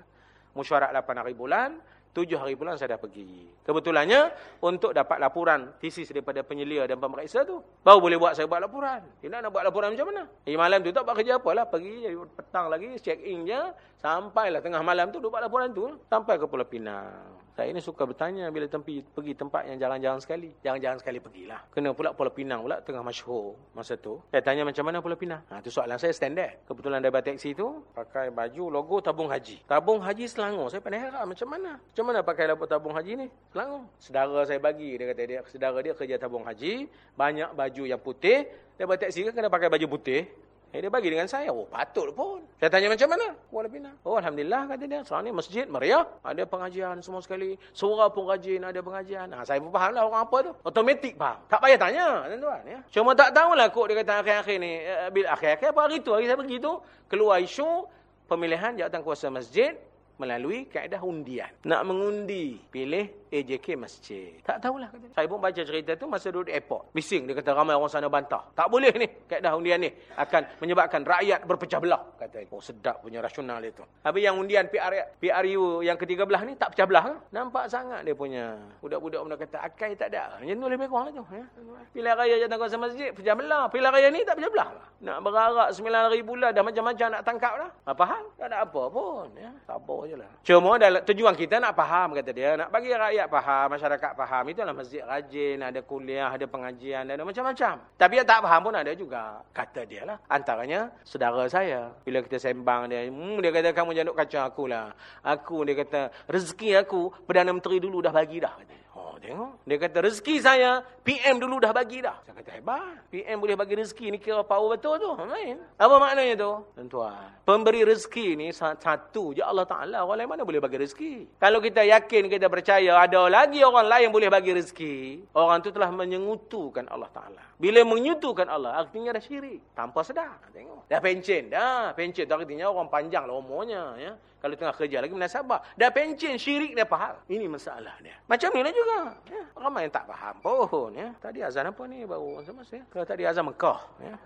[SPEAKER 1] Musyarat 8 hari bulan, Tujuh hari bulan saya dah pergi. Kebetulannya, untuk dapat laporan tesis daripada penyelia dan pemeriksa tu. Baru boleh buat saya buat laporan. Tidak nak buat laporan macam mana? Eh, malam tu tak buat kerja apalah. Pergi petang lagi, check in je. Sampailah tengah malam tu, buat laporan tu. Sampai ke Pulau Pinang. Saya ini suka bertanya bila tempi, pergi tempat yang jalan-jalan sekali. Jalan-jalan sekali pergilah. Kena pula Pulau Pinang pula tengah masyhur masa tu. Saya tanya macam mana Pulau Pinang? Ha, tu soalan saya standard. Kebetulan dari taksi tu, pakai baju logo tabung haji. Tabung haji Selangor. Saya pandai heran macam mana? Macam mana pakai logo tabung haji ni? Selangor. Sedara saya bagi. Dia kata dia, sedara dia kerja tabung haji. Banyak baju yang putih. Dia taksi kan kena pakai baju putih. Eh, dia bagi dengan saya. Oh, patut pun. Saya tanya macam mana? Kuala Pinang. Oh, Alhamdulillah, kata dia. Sekarang ni masjid, meriah. Ada pengajian semua sekali. Suara pun rajin, ada pengajian. Nah, saya pun faham lah orang apa tu. Otomatik faham. Tak payah tanya, tuan-tuan. Ya. Cuma tak tahulah kok dia kata akhir-akhir ni. Eh, bila akhir-akhir apa hari tu? Hari saya pergi tu, keluar isu pemilihan jawatan kuasa masjid melalui kaedah undian. Nak mengundi, pilih AJK Masjid. Tak tahulah. Kata. Saya pun baca cerita tu masa duduk di airport. Bising, dia kata ramai orang sana bantah. Tak boleh ni, kaedah undian ni. Akan menyebabkan rakyat berpecah belah. Kata Oh sedap punya rasional itu. Habis yang undian PR, PRU yang ketiga belah ni, tak pecah belah. Kan? Nampak sangat dia punya. Budak-budak pun kata, akai tak ada. Yang tu lebih kurang tu. Ya? Pilihan raya jatuh kuasa masjid, pecah belah. Pilihan raya ni tak pecah belah. Nak berarak 9 ribu lah, dah macam-macam nak tangkap dah. Apa hal? Tak ada apa pun. Ya? Sabar je lah. Cuma dalam tujuan kita nak faham kata dia, nak bagi rakyat faham, masyarakat faham. Itulah masjid rajin, ada kuliah, ada pengajian, ada macam-macam. Tapi yang tak faham pun ada juga. Kata dia lah. Antaranya saudara saya. Bila kita sembang dia, hmm, dia kata kamu jangan kacau aku lah. Aku dia kata rezeki aku Perdana Menteri dulu dah bagi dah. Kata. Tengok. Dia kata rezeki saya PM dulu dah bagi dah. Saya kata hebat. PM boleh bagi rezeki ni kira power betul tu. Main. Apa maknanya tu? Tuan-tuan. Pemberi rezeki ni satu je Allah Ta'ala. Orang lain mana boleh bagi rezeki? Kalau kita yakin, kita percaya ada lagi orang lain boleh bagi rezeki. Orang tu telah menyengutukan Allah Ta'ala. Bila menyengutukan Allah, artinya dah syirik. Tanpa sedar. Tengok. Dah pencen. Dah pencen. Tu artinya orang panjang lah umurnya. Ya. Kalau tengah kerja lagi, mana sabar. Dah pencen syirik dia faham. Ini masalah dia. Macam ni lah juga. Ya. Ramai yang tak faham pun. Ya. Tadi azan apa ni baru masa ya. Kalau tadi azan Mekah. Ya.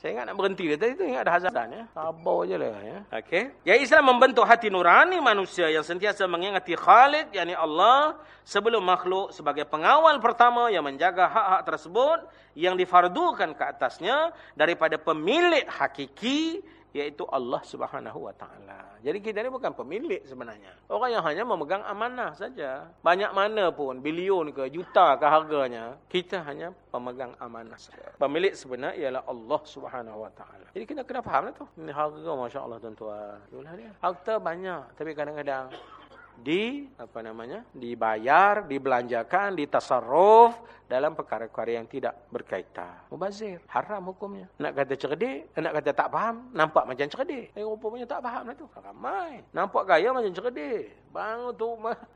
[SPEAKER 1] Saya ingat nak berhenti dia tadi tu ingat ada azan ya. Sabar je lah ya. Okey. Ya Islam membentuk hati nurani manusia yang sentiasa mengingati Khalid yakni Allah sebelum makhluk sebagai pengawal pertama yang menjaga hak-hak tersebut yang difardukan ke atasnya daripada pemilik hakiki Iaitu Allah subhanahu wa ta'ala. Jadi kita ni bukan pemilik sebenarnya. Orang yang hanya memegang amanah saja. Banyak mana pun, bilion ke, juta ke harganya. Kita hanya pemegang amanah saja. Pemilik sebenarnya ialah Allah subhanahu wa ta'ala. Jadi kita kena faham lah tu. Ini harga Masya Allah tuan-tuan. Harta banyak. Tapi kadang-kadang di apa namanya dibayar dibelanjakan ditasarruf dalam perkara-perkara yang tidak berkaitan. Mubazir. Haram hukumnya. Nak kata cerdik nak kata tak faham nampak macam cerdik. Eh rupanya tak faham lah tu. Ramai. Nampak gaya macam cerdik. Bangun tu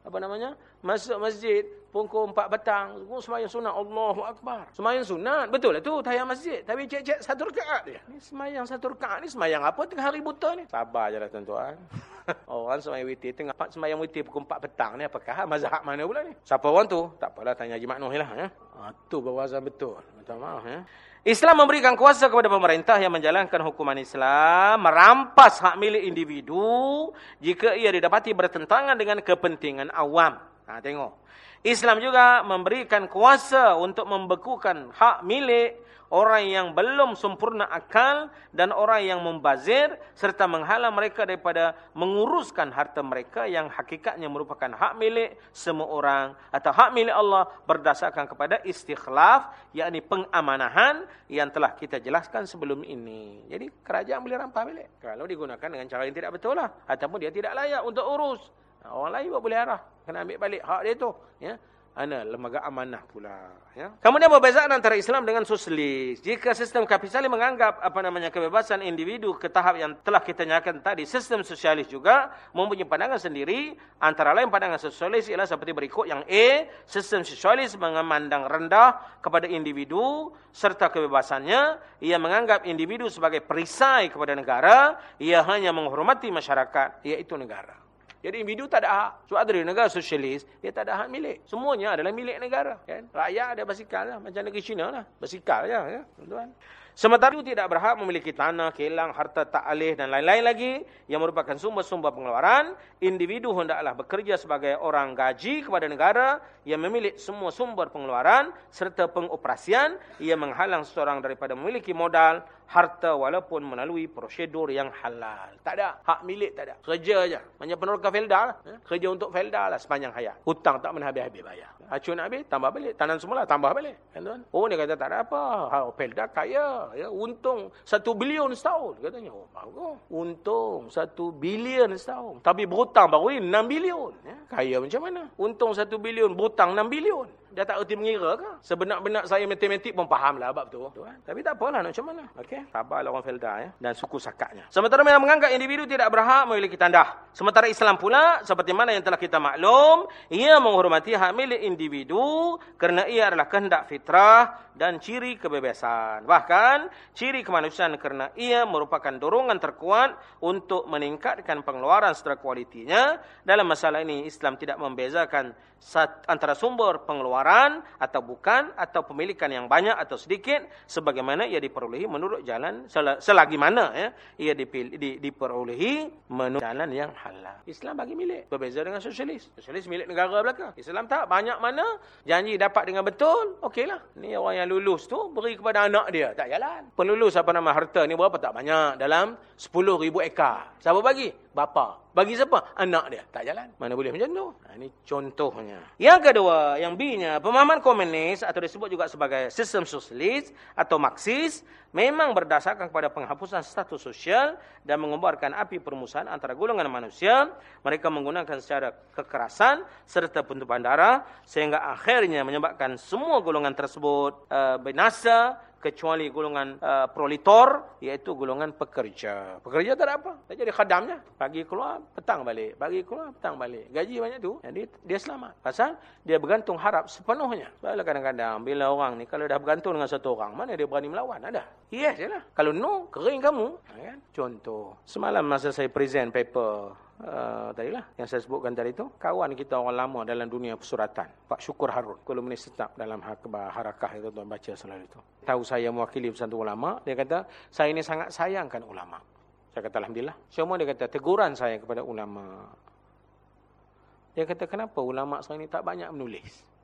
[SPEAKER 1] apa namanya masuk masjid pukul 4 petang. Sembahyang sunat. Allahu akbar. Sembahyang sunat. Betul lah tu. Tahiyat masjid. Tapi cek-cek satu rakaat dia ni sembahyang satu rakaat ni sembahyang apa? Tengah hari buta ni. Sabar jelah tuan-tuan. Orang sembahyang witir tengah sembahyang witir pukul 4 petang ni. Apakah mazhab mana pula ni? Siapa orang tu? Tak apalah tanya Haji Maknuh lah ya. Ha, tu berwazan betul. Minta maaf ya. Islam memberikan kuasa kepada pemerintah yang menjalankan hukuman Islam, merampas hak milik individu jika ia didapati bertentangan dengan kepentingan awam. Ha, tengok. Islam juga memberikan kuasa untuk membekukan hak milik orang yang belum sempurna akal dan orang yang membazir serta menghalang mereka daripada menguruskan harta mereka yang hakikatnya merupakan hak milik semua orang atau hak milik Allah berdasarkan kepada istikhlaf yakni pengamanahan yang telah kita jelaskan sebelum ini. Jadi kerajaan boleh rampas milik kalau digunakan dengan cara yang tidak betul lah ataupun dia tidak layak untuk urus. Orang lain boleh arah. Kena ambil balik hak dia tu ya. Ana lembaga amanah pula ya. Kemudian perbezaan antara Islam dengan sosialis. Jika sistem kapitalis menganggap apa namanya kebebasan individu ke tahap yang telah kita nyatakan tadi sistem sosialis juga mempunyai pandangan sendiri. Antara lain pandangan sosialis ialah seperti berikut yang A sistem sosialis memandang rendah kepada individu serta kebebasannya. Ia menganggap individu sebagai perisai kepada negara. Ia hanya menghormati masyarakat iaitu negara jadi individu tak ada hak. Sebab ada negara sosialis, dia tak ada hak milik. Semuanya adalah milik negara. Kan? Rakyat ada basikal lah. Macam negeri China lah. Basikal je. Ya? Tuan-tuan. Sementara itu tidak berhak memiliki tanah, kilang, harta tak alih dan lain-lain lagi yang merupakan sumber-sumber pengeluaran. Individu hendaklah bekerja sebagai orang gaji kepada negara yang memiliki semua sumber pengeluaran serta pengoperasian. Ia menghalang seseorang daripada memiliki modal, harta walaupun melalui prosedur yang halal. Tak ada. Hak milik tak ada. Kerja aja. Banyak peneroka Felda lah. Eh? Kerja untuk Felda lah sepanjang hayat. Hutang tak pernah habis-habis bayar. Acuan nak habis, tambah balik. Tanam semula, tambah balik. Oh, dia kata tak ada apa. Ha, Pelda kaya. Ya, untung satu bilion setahun. Katanya, oh, bagus. Untung satu bilion setahun. Tapi berhutang baru ini, enam bilion. Ya, kaya macam mana? Untung satu bilion, berhutang enam bilion. Dia tak erti mengira ke? Sebenar-benar saya matematik pun faham lah bab tu. Tuan. Tapi tak apalah nak macam mana. Okey. Sabarlah orang Felda ya. Dan suku sakatnya. Sementara mereka menganggap individu tidak berhak memiliki tandah. Sementara Islam pula, seperti mana yang telah kita maklum, ia menghormati hak milik individu kerana ia adalah kehendak fitrah dan ciri kebebasan. Bahkan, ciri kemanusiaan kerana ia merupakan dorongan terkuat untuk meningkatkan pengeluaran secara kualitinya. Dalam masalah ini, Islam tidak membezakan antara sumber pengeluaran atau bukan atau pemilikan yang banyak atau sedikit sebagaimana ia diperolehi menurut jalan selagi mana ya ia dipilih, di, diperolehi menurut jalan yang halal. Islam bagi milik berbeza dengan sosialis. Sosialis milik negara belaka. Islam tak banyak mana janji dapat dengan betul, okeylah. Ni orang yang lulus tu beri kepada anak dia, tak jalan. Pelulus apa nama harta ni berapa tak banyak dalam 10,000 ekar. Siapa bagi? Bapa. Bagi siapa? Anak dia. Tak jalan. Mana boleh macam tu? Ha, ini contohnya. Yang kedua, yang B-nya, pemahaman komunis atau disebut juga sebagai sistem sosialis atau Marxis memang berdasarkan kepada penghapusan status sosial dan mengobarkan api permusuhan antara golongan manusia. Mereka menggunakan secara kekerasan serta penutupan darah sehingga akhirnya menyebabkan semua golongan tersebut uh, binasa kecuali golongan uh, prolitor iaitu golongan pekerja. Pekerja tak ada apa. Dia jadi khadamnya. Pagi keluar, petang balik. Pagi keluar, petang balik. Gaji banyak tu, jadi dia selamat. Pasal dia bergantung harap sepenuhnya. Sebab kadang-kadang bila orang ni kalau dah bergantung dengan satu orang, mana dia berani melawan? Ada. Yes je lah. Kalau no, kering kamu. Ha, kan? Contoh. Semalam masa saya present paper uh, tadilah yang saya sebutkan tadi itu kawan kita orang lama dalam dunia persuratan Pak Syukur Harun kolumnis tetap dalam harakah itu tuan baca selalu itu. Tahu saya mewakili pesantren ulama dia kata saya ini sangat sayangkan ulama. Saya kata alhamdulillah. Semua dia kata teguran saya kepada ulama. Dia kata kenapa ulama sekarang ini tak banyak menulis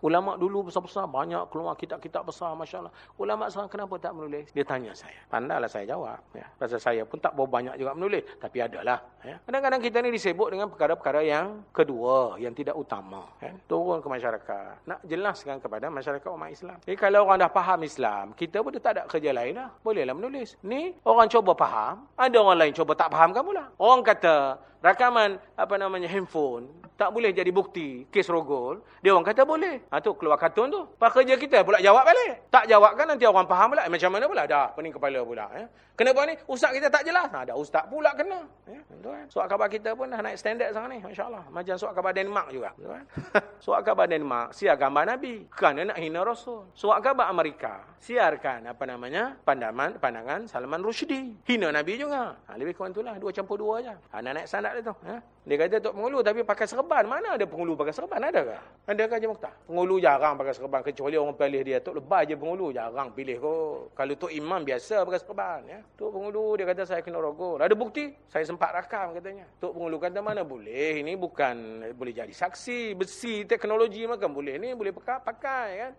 [SPEAKER 1] Ulama dulu besar-besar banyak keluar kitab-kitab besar masya-Allah. Ulama sekarang kenapa tak menulis? Dia tanya saya. Pandailah saya jawab ya. Pasal saya pun tak berapa banyak juga menulis, tapi adalah ya. Kadang-kadang kita ni disebut dengan perkara-perkara yang kedua, yang tidak utama ya. Turun ke masyarakat. Nak jelaskan kepada masyarakat umat Islam. Jadi kalau orang dah faham Islam, kita pun tak ada kerja lain lah. Bolehlah menulis. Ni orang cuba faham, ada orang lain cuba tak faham kan pula. Orang kata rakaman apa namanya handphone tak boleh jadi bukti kes rogol. Dia orang kata boleh. Ha tu keluar kartun tu. Pak kerja kita pula jawab balik. Tak jawab kan nanti orang faham pula macam mana pula. Dah pening kepala pula ya. Kenapa ni ustaz kita tak jelas. Ha, ada ustaz pula kena ya. Tuan surat khabar kita pun dah naik standard sekarang ni masyaallah. Macam surat khabar Denmark juga tuan surat khabar Denmark siar gambar nabi. Kerana nak hina rasul. Surat khabar Amerika siarkan apa namanya pandangan pandangan Salman Rushdie. Hina nabi juga. Ha, lebih kurang itulah dua campur dua aja ha, nak naik standard dia tu. Ha? Dia kata Tok Pengulu tapi pakai serban. Mana ada pengulu pakai serban? Ada ke? Ada ke Haji Mukhtar? Pengulu jarang pakai serban. Kecuali orang pilih dia. Tok lebay je pengulu. Jarang pilih kok. Kalau Tok Imam biasa pakai serban. Ya? Tok Pengulu dia kata saya kena rogol. Ada bukti? Saya sempat rakam katanya. Tok Pengulu kata mana boleh. Ini bukan boleh jadi saksi. Besi teknologi makan boleh. Ini boleh pakai, pakai kan.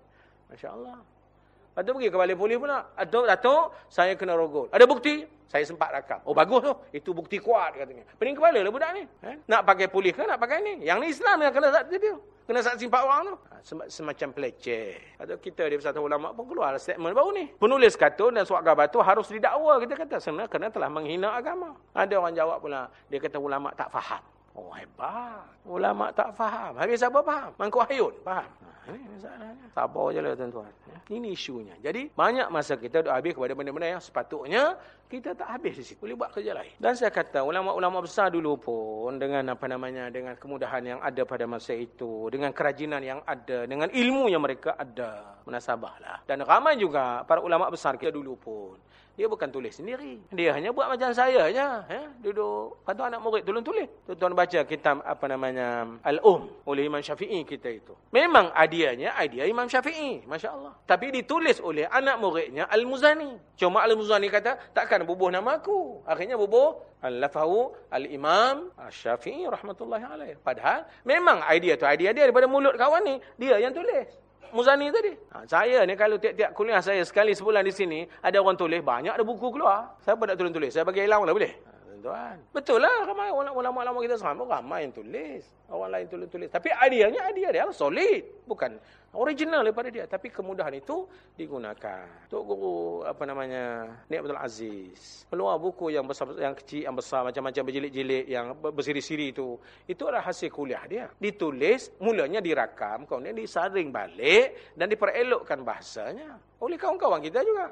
[SPEAKER 1] Masya Allah. Lepas tu pergi ke balik polis pula. Datuk, Datuk, saya kena rogol. Ada bukti? Saya sempat rakam. Oh, bagus tu. Itu bukti kuat katanya. Pening kepala lah budak ni. Eh? Nak pakai polis ke nak pakai ni? Yang ni Islam yang kena saksi dia. Kena saksi empat orang tu. Ha, semacam peleceh. Atau kita di Persatuan Ulama pun keluar statement baru ni. Penulis kartun dan suat gambar tu harus didakwa. Kita kata sebenarnya kerana telah menghina agama. Ada orang jawab pula. Dia kata ulama tak faham. Oh hebat. Ulama tak faham. Habis siapa faham? Mangku Hayun faham. Ini masalahnya. Sabar je lah tuan-tuan. Ya. Ini isunya. Jadi, banyak masa kita duk habis kepada benda-benda yang sepatutnya kita tak habis di situ. Boleh buat kerja lain. Dan saya kata, ulama-ulama besar dulu pun dengan apa namanya, dengan kemudahan yang ada pada masa itu, dengan kerajinan yang ada, dengan ilmu yang mereka ada, menasabahlah. Dan ramai juga para ulama besar kita dulu pun. Dia bukan tulis sendiri. Dia hanya buat macam saya aja, ya. Duduk, patu anak murid tolong tulis. Tuan-tuan baca kitab apa namanya Al-Um oleh Imam Syafi'i kita itu. Memang ideanya idea Imam Syafi'i, masya-Allah. Tapi ditulis oleh anak muridnya Al-Muzani. Cuma Al-Muzani kata, takkan bubuh nama aku. Akhirnya bubuh Al-Lafahu Al-Imam Syafi'i rahmatullahi alaih. Padahal memang idea tu idea dia daripada mulut kawan ni, dia yang tulis. Muzani tadi. Ha, saya ni kalau tiap-tiap kuliah saya sekali sebulan di sini, ada orang tulis, banyak ada buku keluar. Pun nak tulis-tulis. Saya bagi hilang lah boleh? Ha, tuan. Betul lah ramai ulama-ulama kita sama ramai yang tulis. Orang lain tulis-tulis. Tapi ideanya idea dia solid. Bukan original daripada dia. Tapi kemudahan itu digunakan. Tok Guru apa namanya Nik Abdul Aziz. Keluar buku yang besar yang kecil, yang besar. Macam-macam berjilid-jilid yang bersiri-siri itu. Itu adalah hasil kuliah dia. Ditulis, mulanya dirakam. Kemudian disaring balik. Dan diperelokkan bahasanya. Oleh kawan-kawan kita juga.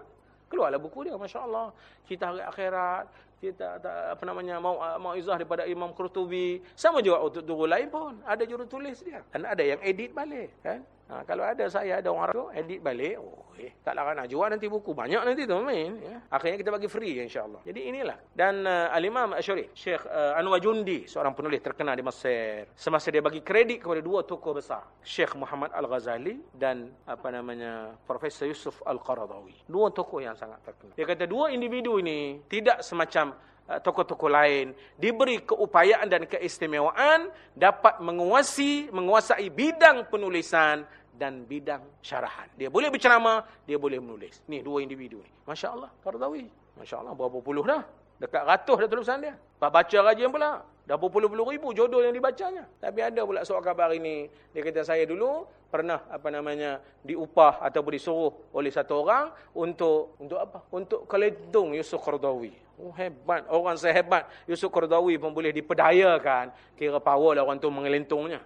[SPEAKER 1] Keluarlah buku dia, Masya Allah. Kita hari akhirat, kita tak apa namanya mau mau izah daripada Imam Qurtubi. Sama juga untuk guru lain pun. Ada juru tulis dia. Dan ada yang edit balik kan Ha, kalau ada saya, ada orang tu, edit balik. Oh, eh, taklah nak jual nanti buku. Banyak nanti tu, main. Ya. Akhirnya kita bagi free, insyaAllah. Jadi inilah. Dan uh, Al-Imam Asyuri, Syekh uh, Anwar Jundi, seorang penulis terkenal di Mesir. Semasa dia bagi kredit kepada dua tokoh besar. Syekh Muhammad Al-Ghazali dan apa namanya Profesor Yusuf Al-Qaradawi. Dua tokoh yang sangat terkenal. Dia kata dua individu ini tidak semacam tokoh-tokoh lain diberi keupayaan dan keistimewaan dapat menguasai menguasai bidang penulisan dan bidang syarahan. Dia boleh berceramah, dia boleh menulis. Ni dua individu ni. Masya-Allah, Qardawi. Masya-Allah berapa puluh dah. Dekat ratus dah tulisan dia. Pak baca rajin pula. Dah berpuluh-puluh ribu jodoh yang dibacanya. Tapi ada pula soal khabar ini. Dia kata saya dulu pernah apa namanya diupah ataupun disuruh oleh satu orang untuk untuk apa? Untuk kelentung Yusuf Qardawi. Oh hebat. Orang sehebat Yusuf Qardawi pun boleh dipedayakan. Kira power lah orang tu mengelentungnya.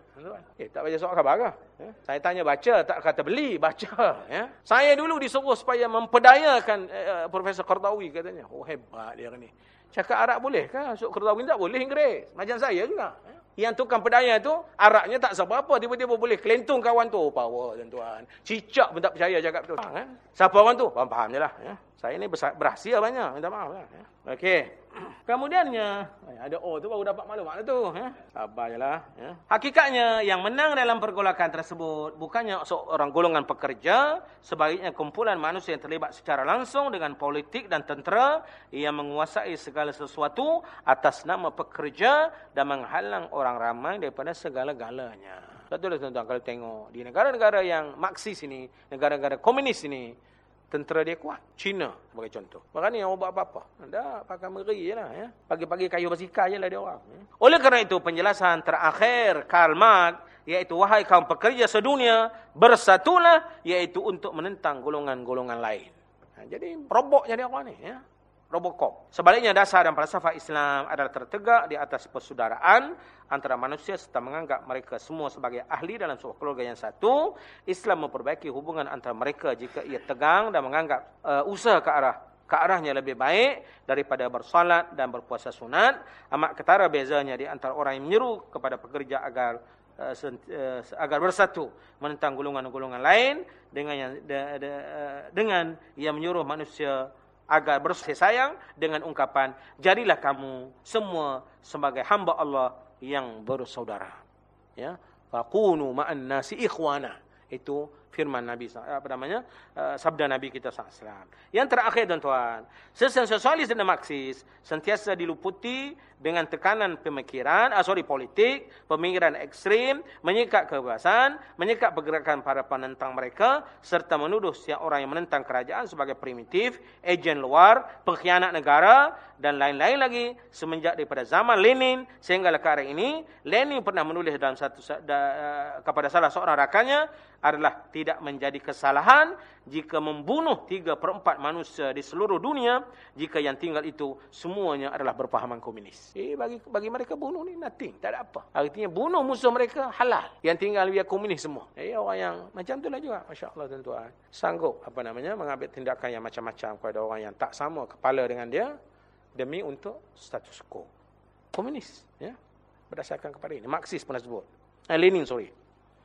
[SPEAKER 1] Eh tak baca soal khabar ke? Ya? Saya tanya baca, tak kata beli, baca. Ya? Saya dulu disuruh supaya mempedayakan uh, Profesor Qardawi katanya. Oh hebat dia ni. Cakap Arab boleh kan? Masuk Qardawi tak boleh Inggeris. Macam saya juga. Yang tukang pedaya tu, Arabnya tak seberapa. Tiba-tiba boleh kelentung kawan tu. Oh, power tuan-tuan. Cicak pun tak percaya cakap tu. Ha, Siapa orang tu? Faham-faham je lah. Ya? Saya ni berhasil banyak. Minta maaf lah. Ya? Okey. Kemudiannya, eh, ada oh tu baru dapat maklumat tu. Ya? Sabar je lah. Ya? Hakikatnya, yang menang dalam pergolakan tersebut, bukannya seorang golongan pekerja, sebaliknya kumpulan manusia yang terlibat secara langsung dengan politik dan tentera, yang menguasai segala sesuatu atas nama pekerja dan menghalang orang ramai daripada segala-galanya. Satu lah tuan-tuan kalau tengok di negara-negara yang Marxis ini, negara-negara komunis ini, tentera dia kuat. China sebagai contoh. Maknanya orang buat apa-apa. Anda pakai meri je lah. Ya. Pagi-pagi kayu bersikar je lah dia orang. Ya. Oleh kerana itu penjelasan terakhir Karl Marx, iaitu wahai kaum pekerja sedunia, bersatulah iaitu untuk menentang golongan-golongan lain. Ha, jadi roboknya dia orang ni. Ya. Robocop. Sebaliknya dasar dan falsafah Islam adalah tertegak di atas persaudaraan antara manusia serta menganggap mereka semua sebagai ahli dalam sebuah keluarga yang satu. Islam memperbaiki hubungan antara mereka jika ia tegang dan menganggap uh, usaha ke arah ke arahnya lebih baik daripada bersolat dan berpuasa sunat. Amat ketara bezanya di antara orang yang menyeru kepada pekerja agar uh, uh, agar bersatu menentang golongan-golongan lain dengan yang de, de, dengan yang menyuruh manusia agar bersih sayang dengan ungkapan jadilah kamu semua sebagai hamba Allah yang bersaudara. Ya. Faqunu ma'an nasi ikhwana. Itu firman Nabi apa namanya uh, sabda Nabi kita SAW. Yang terakhir tuan-tuan, sesian sosialis dan Marxis sentiasa diluputi dengan tekanan pemikiran, ah, sorry politik, pemikiran ekstrim, menyikat kebebasan, menyikat pergerakan para penentang mereka serta menuduh setiap orang yang menentang kerajaan sebagai primitif, ejen luar, pengkhianat negara dan lain-lain lagi semenjak daripada zaman Lenin sehingga ke hari ini Lenin pernah menulis dalam satu da, uh, kepada salah seorang rakannya adalah tidak menjadi kesalahan jika membunuh tiga per 4 manusia di seluruh dunia jika yang tinggal itu semuanya adalah berpahaman komunis. Eh bagi bagi mereka bunuh ni nothing, tak ada apa. Artinya bunuh musuh mereka halal. Yang tinggal dia komunis semua. Eh orang yang macam itulah juga masya-Allah tuan-tuan. Sanggup apa namanya mengambil tindakan yang macam-macam kepada orang yang tak sama kepala dengan dia demi untuk status quo. Komunis ya. Berdasarkan kepada ini Marxis pernah sebut. Eh, Lenin sorry.